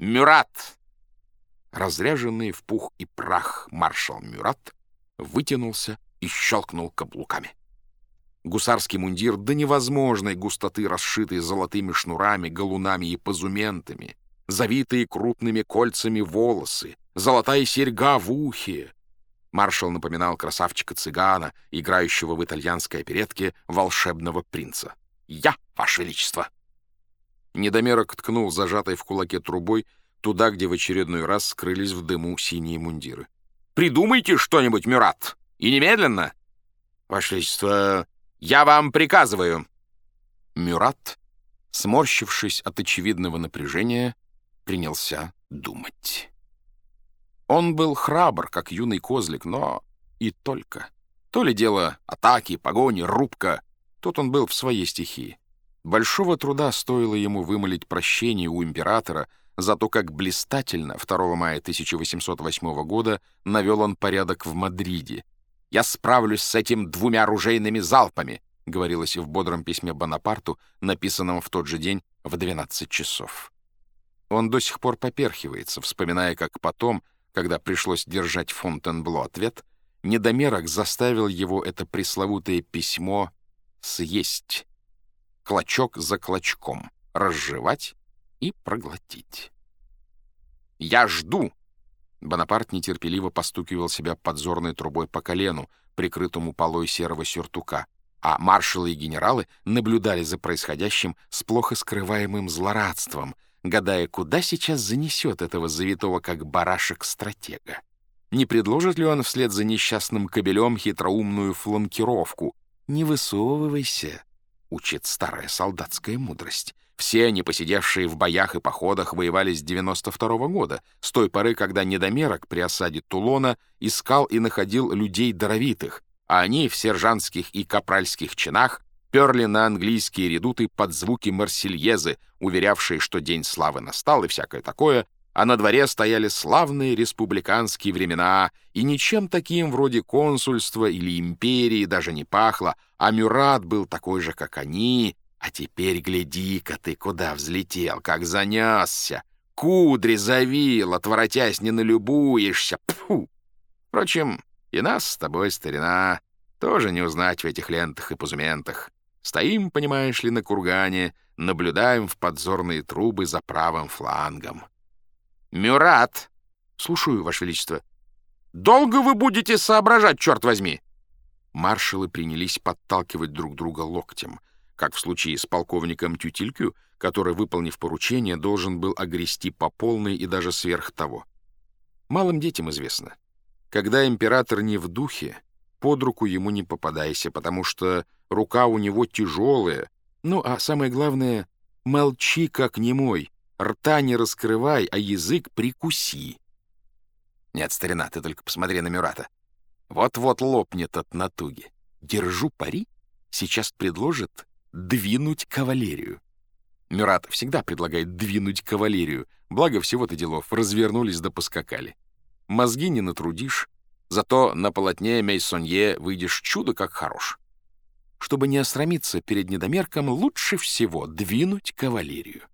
Мюрат!» Разряженный в пух и прах маршал Мюрат вытянулся и щелкнул каблуками. Гусарский мундир до невозможной густоты, расшитый золотыми шнурами, галунами и позументами, завитые крупными кольцами волосы, золотая серьга в ухе. Маршал напоминал красавчика-цыгана, играющего в итальянской оперетке волшебного принца. «Я, Ваше Величество!» Недомерок ткнул зажатой в кулаке трубой туда, где в очередной раз скрылись в дыму синие мундиры. «Придумайте что-нибудь, Мюрат! И немедленно!» «Ваше Величество, я вам приказываю!» Мюрат, сморщившись от очевидного напряжения, принялся думать. Он был храбр, как юный козлик, но и только. То ли дело атаки, погони, рубка. Тут он был в своей стихии. Большого труда стоило ему вымолить прощение у императора за то, как блистательно 2 мая 1808 года навел он порядок в Мадриде. «Я справлюсь с этим двумя оружейными залпами», говорилось в бодром письме Бонапарту, написанном в тот же день в 12 часов. Он до сих пор поперхивается, вспоминая, как потом, когда пришлось держать Фонтенбло ответ, недомерок заставил его это пресловутое письмо съесть клочок за клочком, разжевать и проглотить. «Я жду!» Бонапарт нетерпеливо постукивал себя подзорной трубой по колену, прикрытому полой серого сюртука, а маршалы и генералы наблюдали за происходящим с плохо скрываемым злорадством, гадая, куда сейчас занесет этого завитого как барашек стратега. Не предложит ли он вслед за несчастным кобелем хитроумную фланкировку? «Не высовывайся», учит старая солдатская мудрость. Все они, посидевшие в боях и походах, воевали с 92 -го года, с той поры, когда недомерок при осаде Тулона искал и находил людей даровитых, а они в сержантских и капральских чинах перли на английские редуты под звуки марсельезы, уверявшие, что день славы настал и всякое такое, а на дворе стояли славные республиканские времена, и ничем таким вроде консульства или империи даже не пахло, а Мюрат был такой же, как они. А теперь гляди-ка ты, куда взлетел, как занесся. Кудри завил, отворотясь не налюбуешься. Пфу! Впрочем, и нас с тобой, старина, тоже не узнать в этих лентах и пузументах. Стоим, понимаешь ли, на кургане, наблюдаем в подзорные трубы за правым флангом. «Мюрат!» «Слушаю, Ваше Величество». «Долго вы будете соображать, черт возьми?» Маршалы принялись подталкивать друг друга локтем, как в случае с полковником Тютилькю, который, выполнив поручение, должен был огрести по полной и даже сверх того. Малым детям известно. Когда император не в духе, под руку ему не попадайся, потому что рука у него тяжелая. Ну, а самое главное — молчи, как немой, Рта не раскрывай, а язык прикуси. Нет, старина, ты только посмотри на Мюрата. Вот-вот лопнет от натуги. Держу пари, сейчас предложит двинуть кавалерию. Мюрат всегда предлагает двинуть кавалерию, благо всего-то делов, развернулись да поскакали. Мозги не натрудишь, зато на полотне Мейсонье выйдешь чудо как хорош. Чтобы не осрамиться перед недомерком, лучше всего двинуть кавалерию.